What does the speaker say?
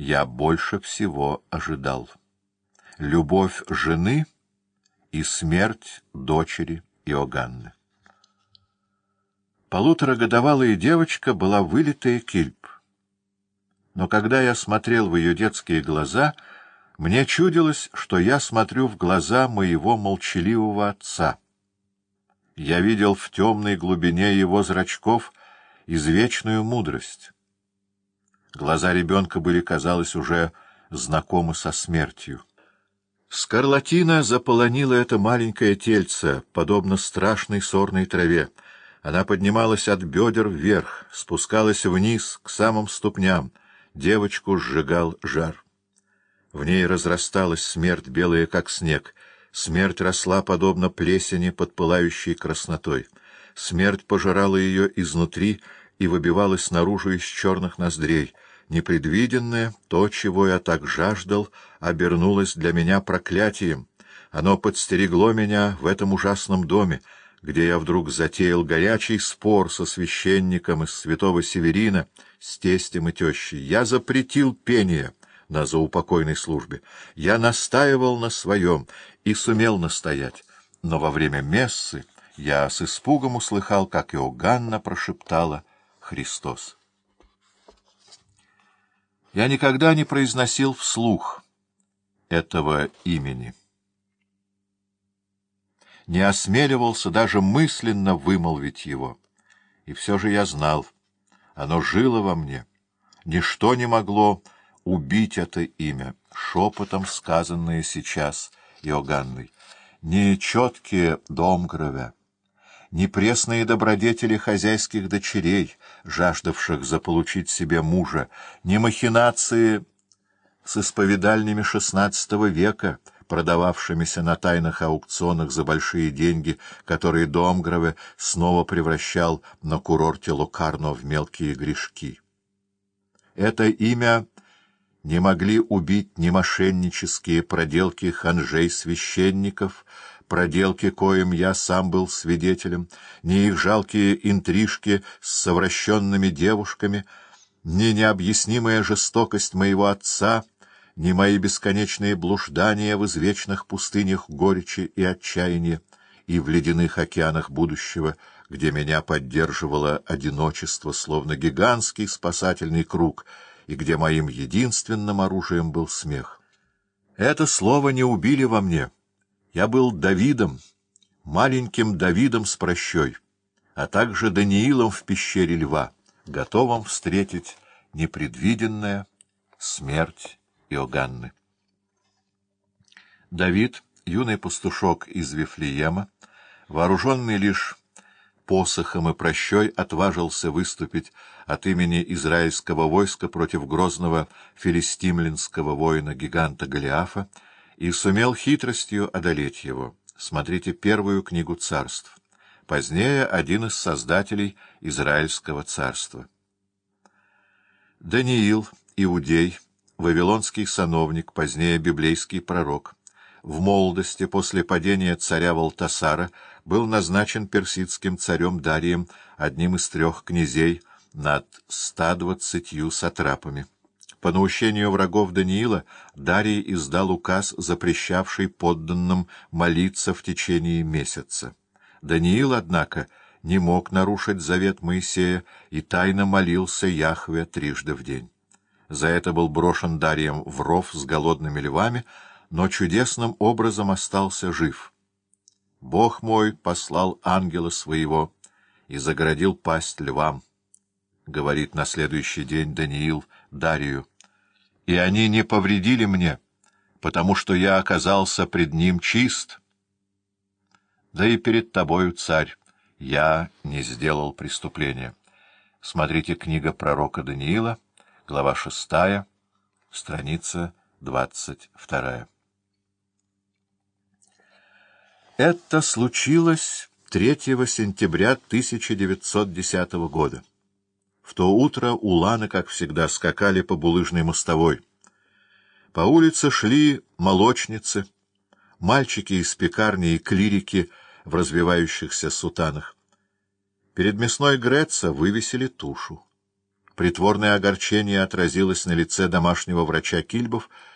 я больше всего ожидал. Любовь жены и смерть дочери Иоганны. Полуторагодовалая девочка была вылитая кильп. Но когда я смотрел в ее детские глаза, мне чудилось, что я смотрю в глаза моего молчаливого отца. Я видел в темной глубине его зрачков извечную мудрость. Глаза ребенка были, казалось, уже знакомы со смертью. Скарлатина заполонила это маленькое тельце, подобно страшной сорной траве. Она поднималась от бедер вверх, спускалась вниз, к самым ступням. Девочку сжигал жар. В ней разрасталась смерть, белая как снег. Смерть росла, подобно плесени под пылающей краснотой. Смерть пожирала ее изнутри и выбивалась наружу из черных ноздрей — Непредвиденное, то, чего я так жаждал, обернулось для меня проклятием. Оно подстерегло меня в этом ужасном доме, где я вдруг затеял горячий спор со священником из святого Северина, с тестем и тещей. Я запретил пение на заупокойной службе. Я настаивал на своем и сумел настоять. Но во время мессы я с испугом услыхал, как Иоганна прошептала «Христос». Я никогда не произносил вслух этого имени. Не осмеливался даже мысленно вымолвить его. И все же я знал, оно жило во мне. Ничто не могло убить это имя, шепотом сказанное сейчас Иоганной. Не четкие Домгровя, ни пресные добродетели хозяйских дочерей, жаждавших заполучить себе мужа, ни махинации с исповедальнями XVI века, продававшимися на тайных аукционах за большие деньги, которые Домгрове снова превращал на курорте Локарно в мелкие грешки. Это имя не могли убить ни мошеннические проделки ханжей-священников, проделки, коим я сам был свидетелем, ни их жалкие интрижки с совращенными девушками, ни необъяснимая жестокость моего отца, ни мои бесконечные блуждания в извечных пустынях горечи и отчаяния и в ледяных океанах будущего, где меня поддерживало одиночество, словно гигантский спасательный круг, и где моим единственным оружием был смех. Это слово не убили во мне — я был Давидом, маленьким Давидом с прощой, а также Даниилом в пещере льва, готовым встретить непредвиденная смерть Иоганны. Давид, юный пастушок из Вифлеема, вооруженный лишь посохом и прощой, отважился выступить от имени израильского войска против грозного филистимлинского воина-гиганта Голиафа, и сумел хитростью одолеть его. Смотрите первую книгу царств. Позднее один из создателей Израильского царства. Даниил, иудей, вавилонский сановник, позднее библейский пророк, в молодости после падения царя Валтасара был назначен персидским царем Дарием одним из трех князей над 120 сатрапами. По наущению врагов Даниила Дарий издал указ, запрещавший подданным молиться в течение месяца. Даниил, однако, не мог нарушить завет Моисея и тайно молился Яхве трижды в день. За это был брошен Дарием в ров с голодными львами, но чудесным образом остался жив. Бог мой послал ангела своего и загородил пасть львам, — говорит на следующий день Даниил Дарию и они не повредили мне, потому что я оказался пред ним чист. Да и перед тобою, царь, я не сделал преступления. Смотрите книга пророка Даниила, глава шестая, страница двадцать вторая. Это случилось 3 сентября 1910 года. В то утро уланы, как всегда, скакали по булыжной мостовой. По улице шли молочницы, мальчики из пекарни и клирики в развивающихся сутанах. Перед мясной Греца вывесили тушу. Притворное огорчение отразилось на лице домашнего врача Кильбов,